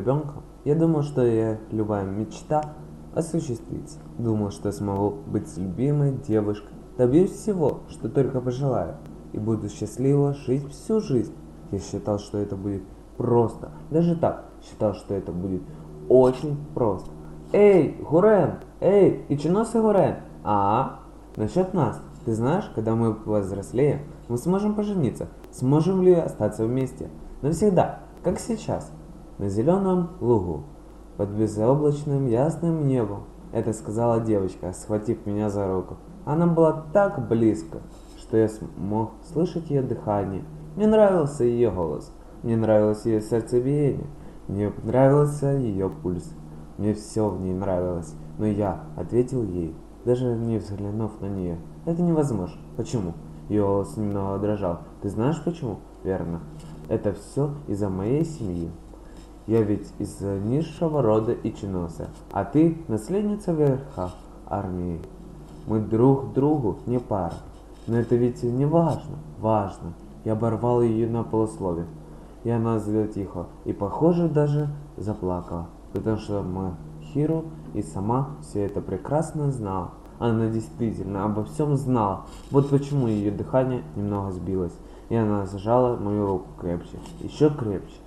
ребенком, я думал, что я любая мечта осуществится. Думал, что смогу быть любимой девушкой, добьюсь всего, что только пожелаю, и буду счастливо жить всю жизнь. Я считал, что это будет просто. Даже так, считал, что это будет очень просто. Эй, Гурен! Эй, Ичинос Гурен! А, насчет нас. Ты знаешь, когда мы повзрослеем, мы сможем пожениться. Сможем ли остаться вместе? Навсегда, как сейчас, на зеленом лугу, под безоблачным ясным небом. Это сказала девочка, схватив меня за руку. Она была так близко, что я смог слышать ее дыхание. Мне нравился ее голос, мне нравилось ее сердцебиение, мне нравился ее пульс. Мне все в ней нравилось, но я ответил ей, даже не взглянув на нее. Это невозможно. Почему? Ее голос немного дрожал. Ты знаешь почему? Верно. Это все из-за моей семьи. Я ведь из низшего рода Ичиноса, а ты наследница верха армии. Мы друг другу не пара. Но это ведь не важно. Важно. Я оборвал ее на полусловие. И она тихо и, похоже, даже заплакала, потому что Махиру и сама все это прекрасно знала. Она действительно обо всем знала. Вот почему ее дыхание немного сбилось, и она зажала мою руку крепче, еще крепче.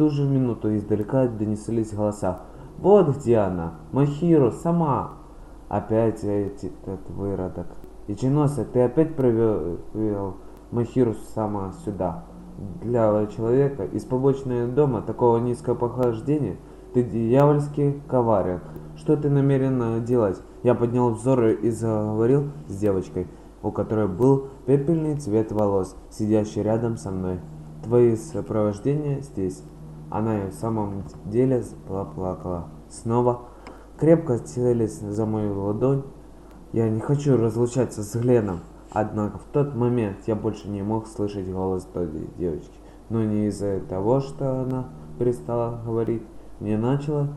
Ту же минуту издалека донеслись голоса. «Вот где она! Махиру, сама!» Опять этот выродок. Ичиноса, ты опять привел Махиру сама сюда. Для человека из побочного дома такого низкого похождения ты дьявольски коварен. Что ты намерен делать? Я поднял взор и заговорил с девочкой, у которой был пепельный цвет волос, сидящий рядом со мной. Твои сопровождения здесь. Она и в самом деле заплакала. Снова крепко целясь за мою ладонь. Я не хочу разлучаться с Гленом. Однако в тот момент я больше не мог слышать голос той девочки. Но не из-за того, что она перестала говорить, мне начало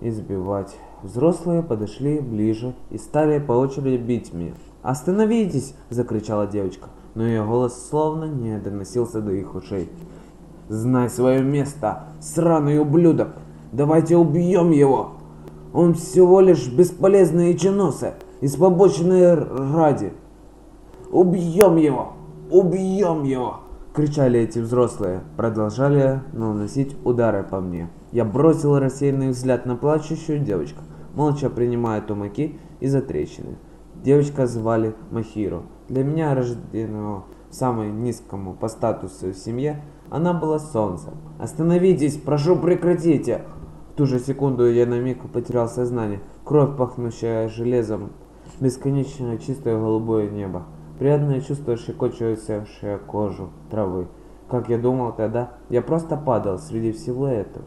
избивать. Взрослые подошли ближе и стали по очереди бить меня. «Остановитесь!» – закричала девочка, но ее голос словно не доносился до их ушей. «Знай свое место, сраный ублюдок! Давайте убьем его! Он всего лишь бесполезный ичиносы из побочной ради! Убьем его! Убьем его!» кричали эти взрослые, продолжали наносить удары по мне. Я бросил рассеянный взгляд на плачущую девочку, молча принимая тумаки из-за трещины. Девочка звали Махиру. Для меня, рожденного в самом низкому по статусу в семье, она была солнцем. «Остановитесь! Прошу, прекратите!» В ту же секунду я на миг потерял сознание. Кровь, пахнущая железом, бесконечно чистое голубое небо. Приятное чувство, щекочущее кожу травы. Как я думал тогда, я просто падал среди всего этого.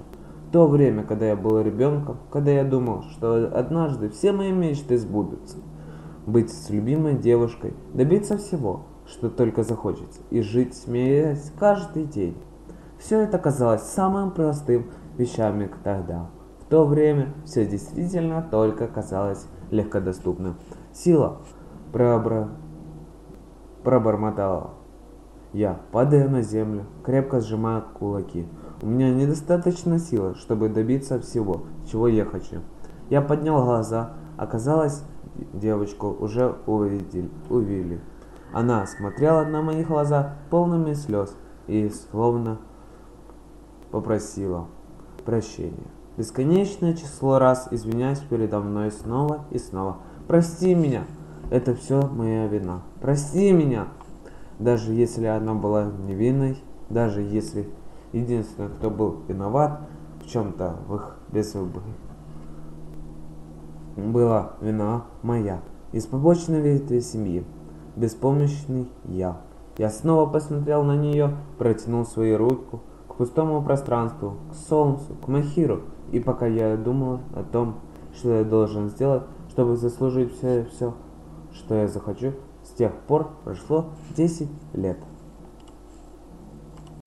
То время, когда я был ребенком, когда я думал, что однажды все мои мечты сбудутся. Быть с любимой девушкой, добиться всего, что только захочется, и жить, смеясь каждый день. Все это казалось самым простым вещами тогда. В то время все действительно только казалось легкодоступным. Сила пробра пробормотала я, падая на землю, крепко сжимая кулаки. У меня недостаточно силы, чтобы добиться всего, чего я хочу. Я поднял глаза. Оказалось, девочку уже увидели. увидели. Она смотрела на мои глаза полными слез и словно попросила прощения. Бесконечное число раз извиняюсь передо мной снова и снова. Прости меня, это все моя вина. Прости меня. Даже если она была невинной, даже если единственный, кто был виноват в чем-то в их безвыборе, была вина моя. Из побочной ветви семьи. Беспомощный я. Я снова посмотрел на нее, протянул свою руку к пустому пространству, к солнцу, к Махиру. И пока я думал о том, что я должен сделать, чтобы заслужить все, все что я захочу. С тех пор прошло 10 лет.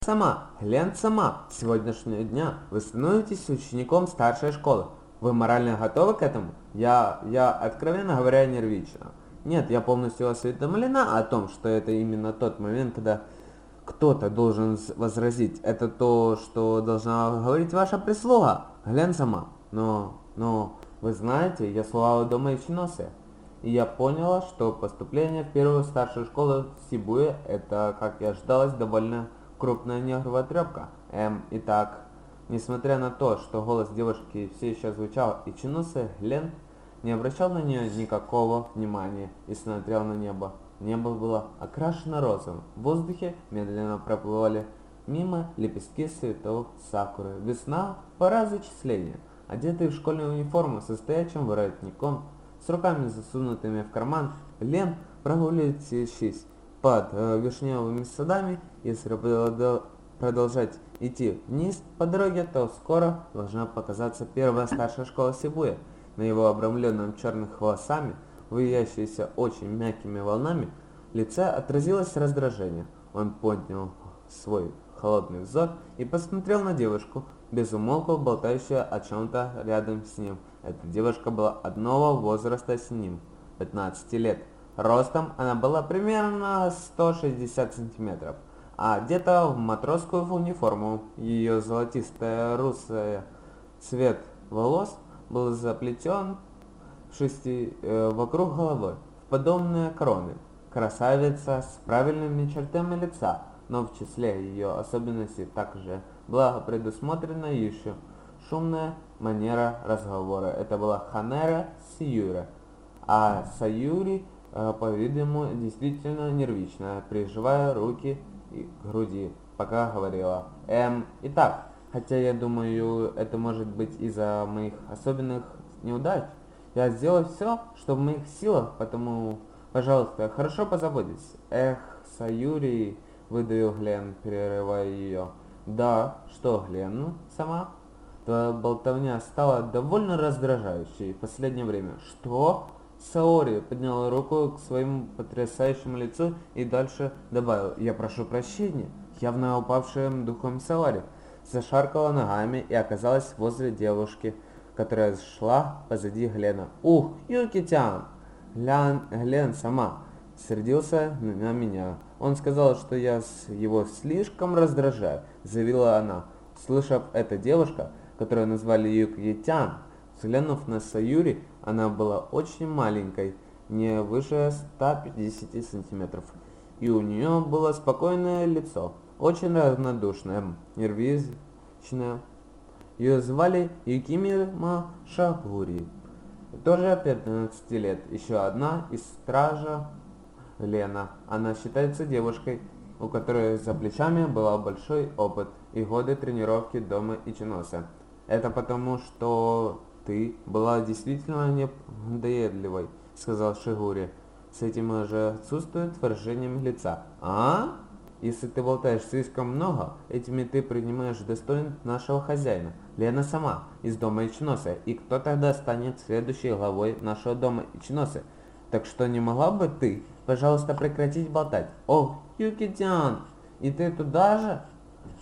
Сама, Лен сама, с сегодняшнего дня вы становитесь учеником старшей школы. Вы морально готовы к этому? Я, я, откровенно говоря, нервична. Нет, я полностью осведомлена о том, что это именно тот момент, когда Кто-то должен возразить, это то, что должна говорить ваша прислуга. Глянь сама. Но, но, вы знаете, я слала дома Ичиносе. И я поняла, что поступление в первую старшую школу в Сибуе, это, как и ожидалось, довольно крупная нервотрепка. Эм, итак, несмотря на то, что голос девушки все еще звучал, Ичиносе Глен не обращал на нее никакого внимания и смотрел на небо. Небо было окрашено розовым. В воздухе медленно проплывали мимо лепестки цветов сакуры. Весна, пора зачисления. Одетый в школьную униформу со стоячим воротником, с руками засунутыми в карман, Лен, прогуливающись под э, вишневыми садами, если продолжать идти вниз по дороге, то скоро должна показаться первая старшая школа Сибуя. На его обрамленном черных волосами вывящиеся очень мягкими волнами, лице отразилось раздражение. Он поднял свой холодный взор и посмотрел на девушку, без умолку болтающую о чем-то рядом с ним. Эта девушка была одного возраста с ним, 15 лет. Ростом она была примерно 160 сантиметров, а одета в матросскую униформу. Ее золотистая русая цвет волос был заплетен шести, э, вокруг головы, в подобные короны. Красавица с правильными чертами лица, но в числе ее особенностей также была предусмотрена еще шумная манера разговора. Это была Ханера Сиюра, а Саюри, э, по-видимому, действительно нервичная, прижимая руки к груди, пока говорила. Эм, итак, хотя я думаю, это может быть из-за моих особенных неудач, я сделаю все, что в моих силах, потому, пожалуйста, хорошо позаботьтесь. Эх, Саюри, выдавил Глен, перерывая ее. Да, что, Глен, сама? Твоя болтовня стала довольно раздражающей в последнее время. Что? Саори поднял руку к своему потрясающему лицу и дальше добавил, «Я прошу прощения». Явно упавшим духом Саори зашаркала ногами и оказалась возле девушки которая шла позади Глена. «Ух, Юки-тян!» Глен, Глен сама сердился на меня. Он сказал, что я его слишком раздражаю, заявила она. Слышав это девушка, которую назвали Юки-тян, взглянув на Саюри, она была очень маленькой, не выше 150 сантиметров. И у нее было спокойное лицо, очень равнодушное, нервичное, ее звали Юкимима Шагури. Тоже 15 лет. Еще одна из стража Лена. Она считается девушкой, у которой за плечами был большой опыт и годы тренировки дома Ичиноса. Это потому, что ты была действительно недоедливой, сказал Шигури. С этим же отсутствует выражением лица. А? Если ты болтаешь слишком много, этими ты принимаешь достоин нашего хозяина. Лена сама, из дома Ичноса, и кто тогда станет следующей главой нашего дома Ичноса? Так что не могла бы ты, пожалуйста, прекратить болтать? Ох, Юкитян, и ты туда же?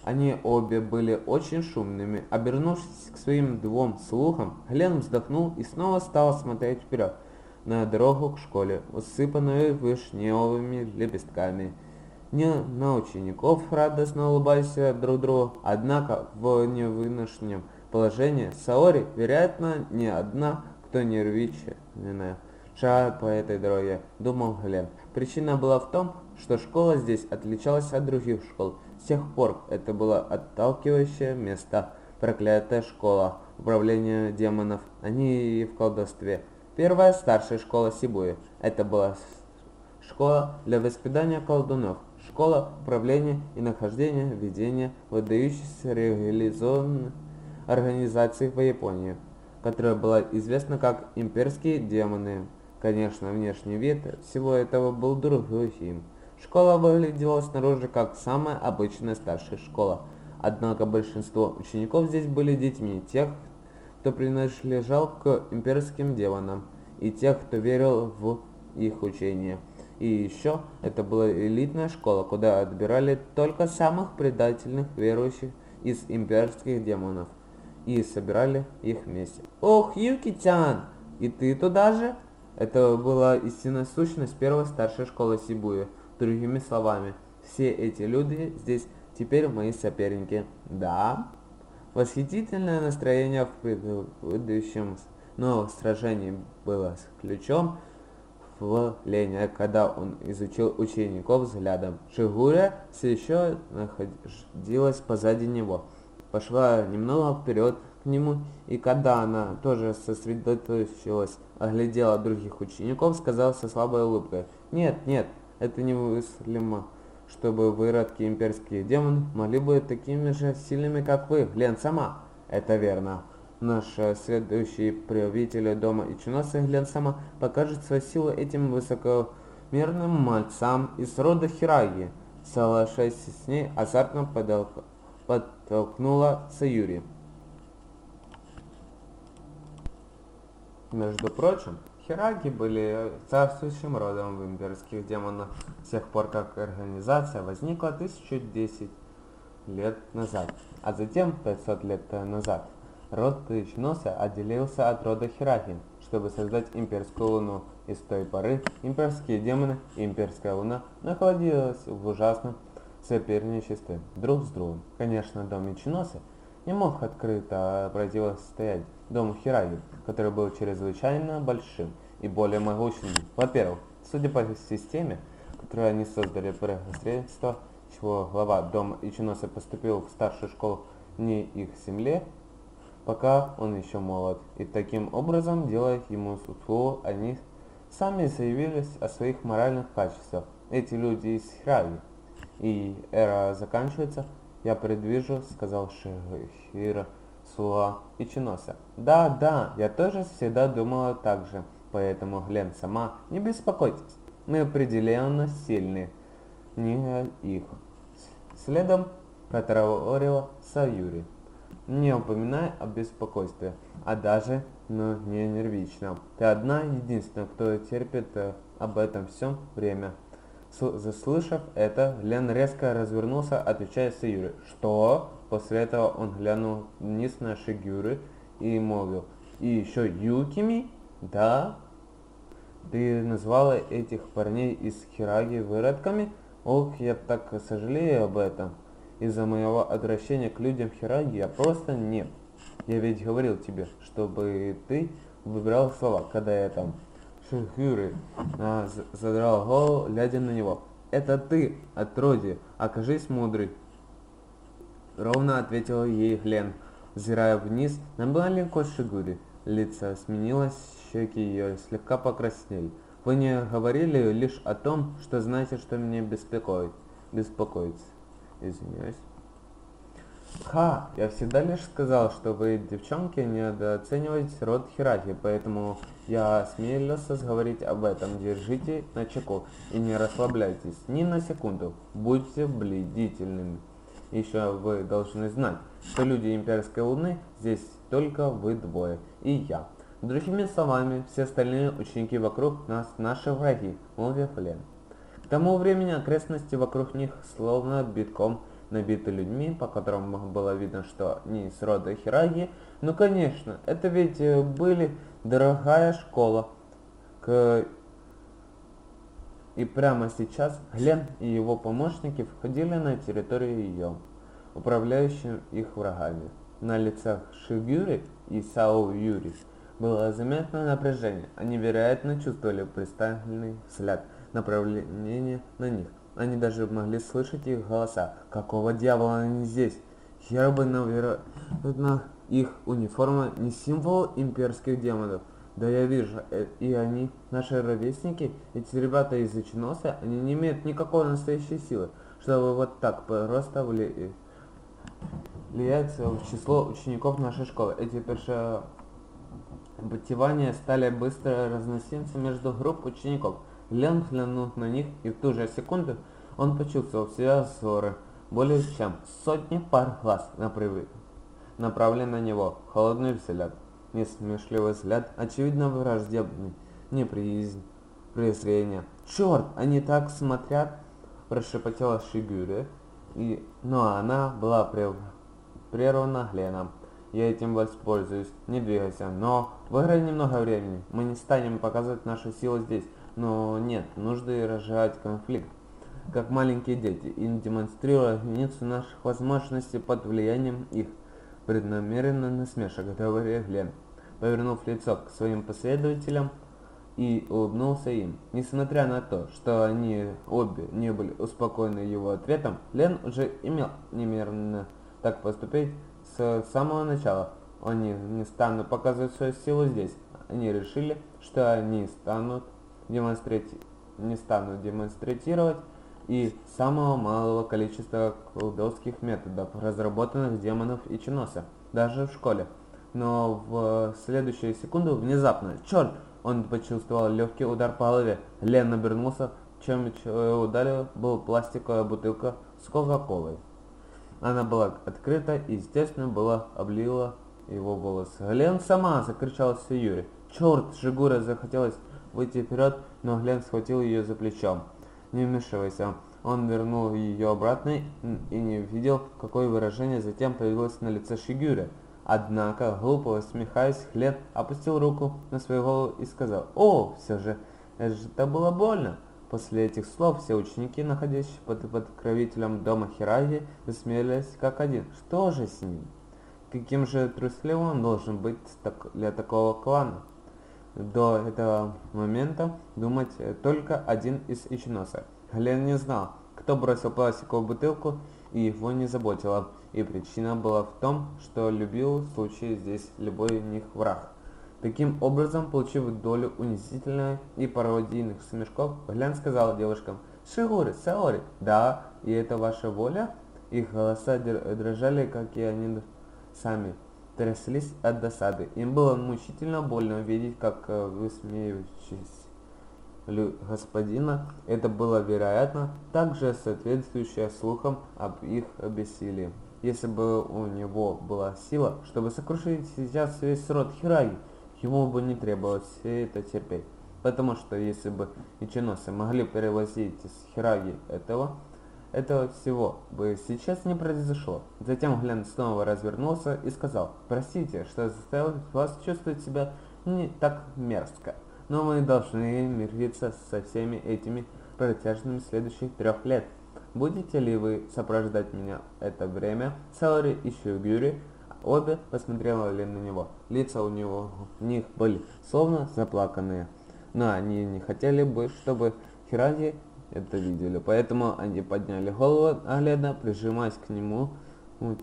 Они обе были очень шумными. Обернувшись к своим двум слухам, Глен вздохнул и снова стал смотреть вперед, на дорогу к школе, усыпанную вишневыми лепестками не на учеников, радостно улыбаясь друг другу. Однако в невыношенном положении Саори, вероятно, не одна, кто нервичная. Шагая по этой дороге, думал Глен. Причина была в том, что школа здесь отличалась от других школ. С тех пор это было отталкивающее место. Проклятая школа, управление демонов, они и в колдовстве. Первая старшая школа Сибуи. Это была школа для воспитания колдунов школа управления и нахождения ведения выдающейся реализованной организации в Японии, которая была известна как имперские демоны. Конечно, внешний вид всего этого был другим. Школа выглядела снаружи как самая обычная старшая школа. Однако большинство учеников здесь были детьми тех, кто принадлежал к имперским демонам, и тех, кто верил в их учение. И еще это была элитная школа, куда отбирали только самых предательных верующих из имперских демонов и собирали их вместе. Ох, Юки-тян, и ты туда же? Это была истинная сущность первой старшей школы Сибуя. Другими словами, все эти люди здесь теперь мои соперники. Да, восхитительное настроение в предыдущем но сражении было с ключом в Лене, когда он изучил учеников взглядом. Шигура все еще находилась позади него. Пошла немного вперед к нему, и когда она тоже сосредоточилась, оглядела других учеников, сказала со слабой улыбкой, «Нет, нет, это немыслимо, чтобы выродки имперские демоны могли быть такими же сильными, как вы, Лен сама». «Это верно. Наш следующий правитель дома Ичиноса Глен сама покажет свою силу этим высокомерным мальцам из рода Хираги». Соглашаясь с ней, азартно подтолкнула Саюри. Между прочим, Хираги были царствующим родом в имперских демонах с тех пор, как организация возникла 1010 лет назад, а затем 500 лет назад. Род Ичноса отделился от рода Хираги, чтобы создать имперскую луну, и с той поры имперские демоны и имперская луна находились в ужасном соперничестве друг с другом. Конечно, дом Ичноса не мог открыто противостоять дому Хираги, который был чрезвычайно большим и более могучим. Во-первых, судя по системе, которую они создали посредство, чего глава дома Ичиноса поступил в старшую школу не их земле, пока он еще молод, и таким образом, делая ему услугу, они сами заявились о своих моральных качествах. Эти люди из Хираги. И эра заканчивается, я предвижу, сказал Шихира Суа Ичиноса. Да, да, я тоже всегда думала так же. Поэтому, Глен, сама, не беспокойтесь. Мы определенно сильны. Не их. Следом протараторила Саюри. Не упоминай о беспокойстве, а даже, но не нервично. Ты одна единственная, кто терпит э, об этом всем время. Заслышав это, Лен резко развернулся, отвечая Саюри. «Что?» После этого он глянул вниз на Шигюры и молвил. «И еще Юкими?» «Да?» «Ты назвала этих парней из Хираги выродками?» «Ох, я так сожалею об этом. Из-за моего отвращения к людям Хираги я просто нет. Я ведь говорил тебе, чтобы ты выбирал слова, когда я там...» Шигюры а, задрал голову, глядя на него. «Это ты, отродье, окажись мудрый». Ровно ответила ей Глен, взирая вниз на маленькую Шигури. Лицо сменилось, щеки ее слегка покраснели. Вы не говорили лишь о том, что знаете, что меня беспокоит. Беспокоит. Извиняюсь. Ха, я всегда лишь сказал, что вы, девчонки, недооцениваете род Хираки, поэтому я осмелился говорить об этом. Держите на чеку и не расслабляйтесь ни на секунду. Будьте бдительными. Еще вы должны знать, что люди имперской луны здесь только вы двое и я. Другими словами, все остальные ученики вокруг нас наши враги, Лен. К тому времени окрестности вокруг них словно битком набиты людьми, по которым было видно, что не из рода Хираги. Ну конечно, это ведь э, были дорогая школа. К... И прямо сейчас Глен и его помощники входили на территорию ее, управляющим их врагами. На лицах Шигюри и Сао Юри было заметно напряжение. Они, вероятно, чувствовали пристальный взгляд направления на них. Они даже могли слышать их голоса. Какого дьявола они здесь? Хербы, наверное, их униформа не символ имперских демонов. Да я вижу, э, и они, наши ровесники, эти ребята из Ичиноса, они не имеют никакой настоящей силы, чтобы вот так просто влиять в число учеников нашей школы. Эти першеботивания стали быстро разноситься между групп учеников. Лен глянул на них, и в ту же секунду он почувствовал все взоры, более чем сотни пар глаз направлены на него. Холодный взгляд, несмешливый взгляд, очевидно враждебный, неприязнь, презрение. «Черт, они так смотрят!» – прошепотела Шигюре, и... но она была прервана Гленом. Я этим воспользуюсь, не двигайся, но выиграй немного времени. Мы не станем показывать нашу силу здесь, но нет, нужно разжигать конфликт. как маленькие дети, и демонстрируя границу наших возможностей под влиянием их преднамеренно насмешек, говорил Глен, повернув лицо к своим последователям и улыбнулся им. Несмотря на то, что они обе не были успокоены его ответом, Лен уже имел немерено так поступить с самого начала. Они не станут показывать свою силу здесь. Они решили, что они станут демонстрати... не станут демонстрировать и самого малого количества колдовских методов, разработанных демонов и чиноса, даже в школе. Но в следующую секунду внезапно, черт, он почувствовал легкий удар по голове. Лен обернулся, чем ударил был пластиковая бутылка с кока-колой. Она была открыта и, естественно, была облила его волосы. «Глен сама!» – закричал Юрий. «Черт!» – Жигура захотелось выйти вперед, но Глен схватил ее за плечо. «Не вмешивайся!» Он вернул ее обратно и не видел, какое выражение затем появилось на лице Шигюри. Однако, глупо усмехаясь, Глен опустил руку на свою голову и сказал, «О, все же, это было больно!» После этих слов все ученики, находящиеся под покровителем дома Хираги, засмеялись как один. Что же с ним? Каким же трусливым он должен быть для такого клана? До этого момента думать только один из Ичиноса. Глен не знал, кто бросил пластиковую бутылку, и его не заботило. И причина была в том, что любил в случае здесь любой из них враг. Таким образом, получив долю унизительных и пародийных смешков, Глян сказал девушкам, «Шигури, Саори, да, и это ваша воля?» Их голоса дрожали, как и они сами тряслись от досады. Им было мучительно больно видеть, как э, высмеивающись господина, это было, вероятно, также соответствующее слухам об их бессилии. Если бы у него была сила, чтобы сокрушить сейчас весь род Хираги, ему бы не требовалось все это терпеть. Потому что если бы ичиносы могли перевозить из Хираги этого, этого всего бы сейчас не произошло. Затем Глен снова развернулся и сказал, «Простите, что заставил вас чувствовать себя не так мерзко, но мы должны мириться со всеми этими протяжными следующих трех лет. Будете ли вы сопровождать меня это время? Саори и Шигюри Обе посмотрели на него. Лица у него у них были словно заплаканные. Но они не хотели бы, чтобы Хираги это видели. Поэтому они подняли голову, наглядно прижимаясь к нему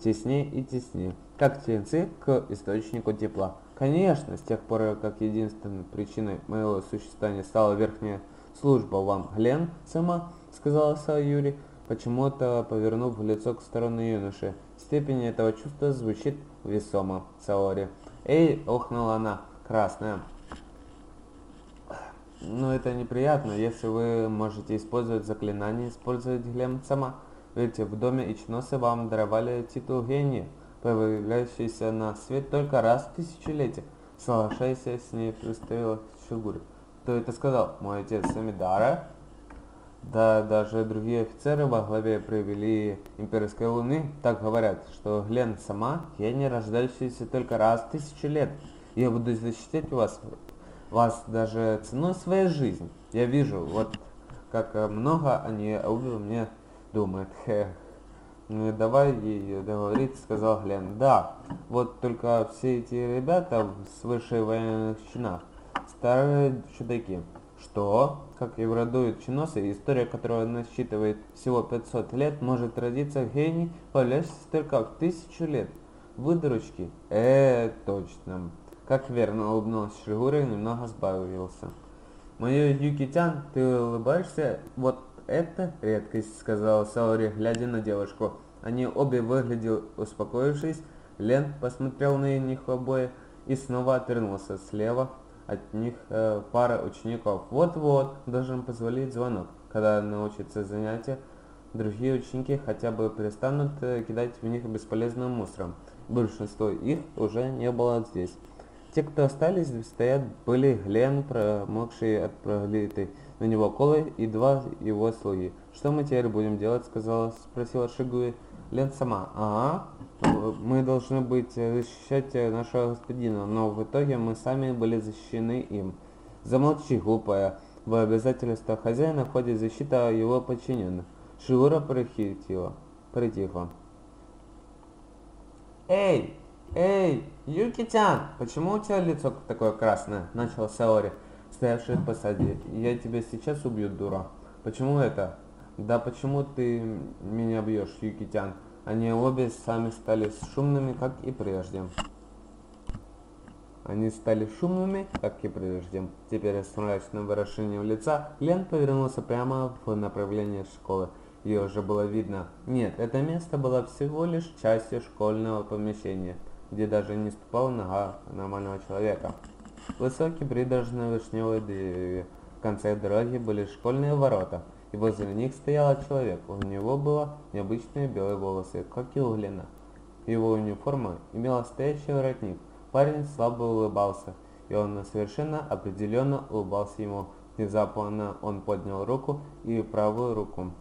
теснее и теснее, как птенцы к источнику тепла. Конечно, с тех пор, как единственной причиной моего существования стала верхняя служба вам, Глен, сама, сказала Юрий, почему-то повернув лицо к стороне юноши. Степень этого чувства звучит весомо, Саори. Эй, охнула она, красная. Но это неприятно, если вы можете использовать заклинание, использовать Глем сама. Ведь в доме Ичносы вам даровали титул гения, появляющийся на свет только раз в тысячелетие. Соглашаясь с ней, представила Шигури. Кто это сказал? Мой отец Самидара? Да, даже другие офицеры во главе провели имперской луны так говорят, что Глен сама, я не рождающаяся только раз в тысячу лет. Я буду защищать вас, вас даже ценой своей жизни. Я вижу, вот как много они обе мне думают. Хех. Ну давай ей договорить, сказал Глен. Да, вот только все эти ребята с высшей военных чинах, старые чудаки. Что, как и в роду Чиноса, история которого насчитывает всего 500 лет, может родиться гений, появляющийся только в тысячу лет. Выдурочки? Э, точно. Как верно улыбнулась Шигура и немного сбавился. Мое Юкитян, ты улыбаешься? Вот это редкость, сказала Саори, глядя на девушку. Они обе выглядели успокоившись. Лен посмотрел на них обоих и снова отвернулся слева от них э, пара учеников. Вот-вот, должен позволить звонок. Когда научатся занятия, другие ученики хотя бы перестанут э, кидать в них бесполезным мусором. Большинство их уже не было здесь. Те, кто остались, стоят, были Глен, промокший от пролитой на него колы, и два его слуги. «Что мы теперь будем делать?» сказала, спросила Шигуи. Лен сама. «Ага, мы должны быть э, защищать э, нашего господина, но в итоге мы сами были защищены им. Замолчи, глупая. В обязательствах хозяина входит защита его подчиненных. Шигура прихитила, притихла. «Эй! Эй! Юки-тян! Почему у тебя лицо такое красное?» Начал Саори, стоявший позади. «Я тебя сейчас убью, дура». «Почему это?» «Да почему ты меня бьешь, Юки-тян?» Они обе сами стали шумными, как и прежде. Они стали шумными, как и прежде. Теперь с мрачным выражением лица Лен повернулся прямо в направлении школы. Ее уже было видно. Нет, это место было всего лишь частью школьного помещения, где даже не ступала нога нормального человека. Высокие придорожные вишневые деревья. В конце дороги были школьные ворота, и возле них стоял человек. У него было необычные белые волосы, как и у Глена. Его униформа имела стоящий воротник. Парень слабо улыбался, и он совершенно определенно улыбался ему. Внезапно он поднял руку и правую руку.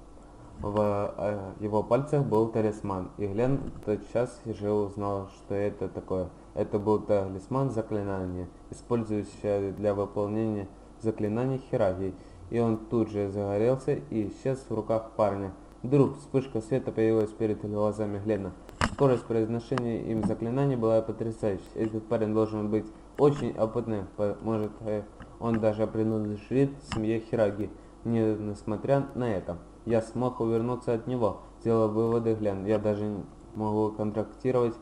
В э, его пальцах был талисман, и Глен тотчас же узнал, что это такое. Это был талисман заклинания, использующий для выполнения заклинаний Хираги, и он тут же загорелся и исчез в руках парня. Вдруг вспышка света появилась перед глазами Глена. Скорость произношения им заклинаний была потрясающей. Этот парень должен быть очень опытным, может э, он даже принадлежит семье Хираги, несмотря на это. Я смог увернуться от него, сделал выводы Глен. Я даже могу контрактировать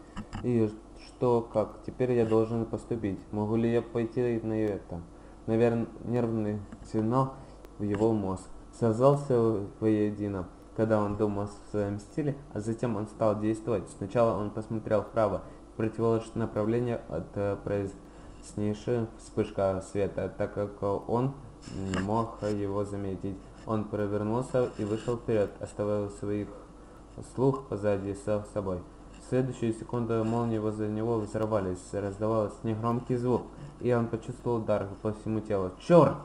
и что, как, теперь я должен поступить. Могу ли я пойти на это? Наверное, нервный сигнал в его мозг. Связался воедино, когда он думал в своем стиле, а затем он стал действовать. Сначала он посмотрел вправо, противоположное направление от э, произнейшей вспышка света, так как он не мог его заметить. Он провернулся и вышел вперед, оставив своих слух позади с собой. В следующую секунду молнии возле него взорвались, раздавался негромкий звук, и он почувствовал удар по всему телу. Черт!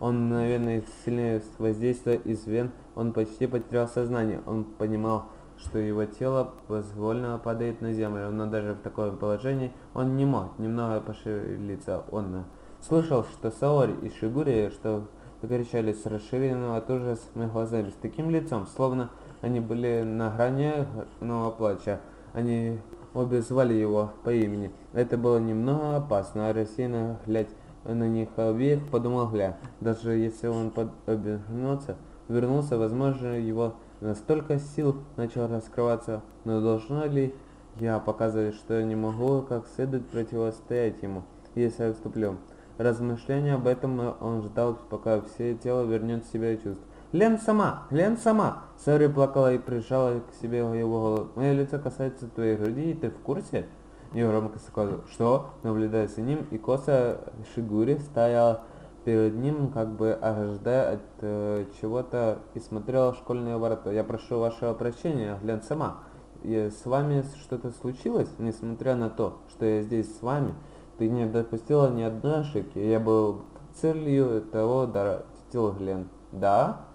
Он мгновенно сильнее воздействия из вен, он почти потерял сознание. Он понимал, что его тело позвольно падает на землю, но даже в таком положении он не мог немного пошевелиться. Он слышал, что Саори и Шигури, что закричали с расширенными от ужаса глазами, с таким лицом, словно они были на грани нового плача. Они обе звали его по имени. Это было немного опасно, а рассеянно глядь на них обеих, подумал Гля. Даже если он под... обернется, вернулся, возможно, его настолько сил начал раскрываться, но должно ли я показывать, что я не могу как следует противостоять ему, если я отступлю? Размышления об этом он ждал, пока все тело вернет себя чувств. «Лен сама! Лен сама!» Сори плакала и прижала к себе его голову. «Мое лицо касается твоей груди, и ты в курсе?» Негромко сказал, что, наблюдая за ним, и коса Шигури стояла перед ним, как бы ожидая от э, чего-то, и смотрела школьные ворота. «Я прошу вашего прощения, Лен сама. И с вами что-то случилось, несмотря на то, что я здесь с вами?» Ты не допустила ни одной ошибки. Я был целью того удара, Стил Глен. Да?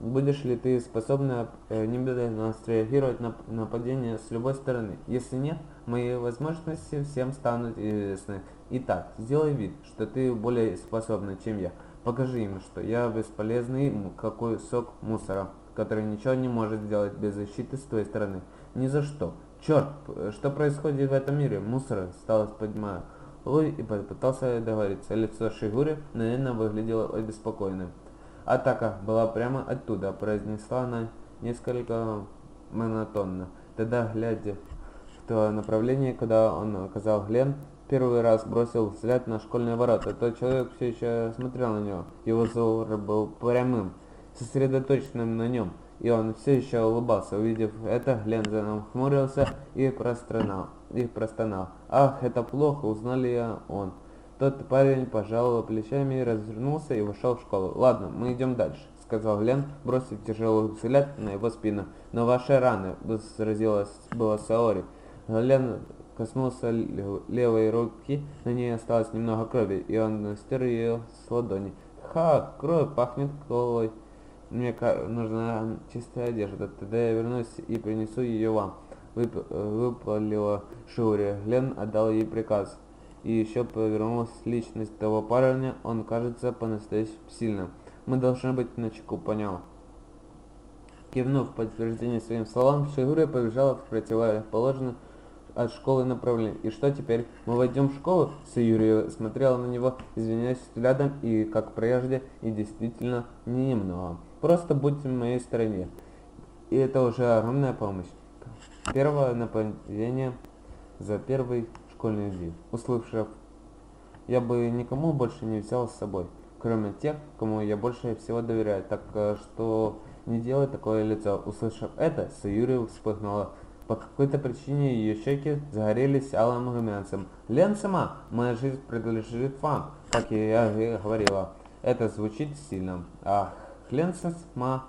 Будешь ли ты способна э, немедленно среагировать на нападение с любой стороны? Если нет, мои возможности всем станут известны. Итак, сделай вид, что ты более способна, чем я. Покажи им, что я бесполезный какой сок мусора, который ничего не может сделать без защиты с твоей стороны. Ни за что. Черт, что происходит в этом мире? Мусора стало поднимая. Луи и попытался договориться. Лицо Шигури, наверное, выглядело обеспокоенным. Атака была прямо оттуда, произнесла она несколько монотонно. Тогда, глядя в то направление, куда он оказал Глен, первый раз бросил взгляд на школьные ворота. Тот человек все еще смотрел на него. Его взор был прямым, сосредоточенным на нем, и он все еще улыбался. Увидев это, Глен хмурился и простонал и простонал. «Ах, это плохо!» узнали я он. Тот парень пожал плечами, развернулся и вошел в школу. «Ладно, мы идем дальше», — сказал Лен, бросив тяжелый взгляд на его спину. «Но ваши раны», — возразилась была Саори. Лен коснулся левой руки, на ней осталось немного крови, и он стер ее с ладони. «Ха, кровь пахнет колой. Мне нужна чистая одежда, тогда я вернусь и принесу ее вам» выпалила Шури. Лен отдал ей приказ. И еще повернулась личность того парня, он кажется по-настоящему сильным. Мы должны быть на чеку, понял. Кивнув в подтверждение своим словам, Шигура побежала в противоположную от школы направление. И что теперь? Мы войдем в школу? Саюри смотрела на него, извиняясь взглядом, и, как прежде, и действительно не немного. Просто будьте на моей стороне. И это уже огромная помощь. Первое нападение за первый школьный день. Услышав, я бы никому больше не взял с собой, кроме тех, кому я больше всего доверяю, так э, что не делай такое лицо. Услышав это, Саюри вспыхнула. По какой-то причине ее щеки загорелись алым румянцем. «Лен сама, моя жизнь принадлежит вам, как я и говорила. Это звучит сильно. Ах, Лен сама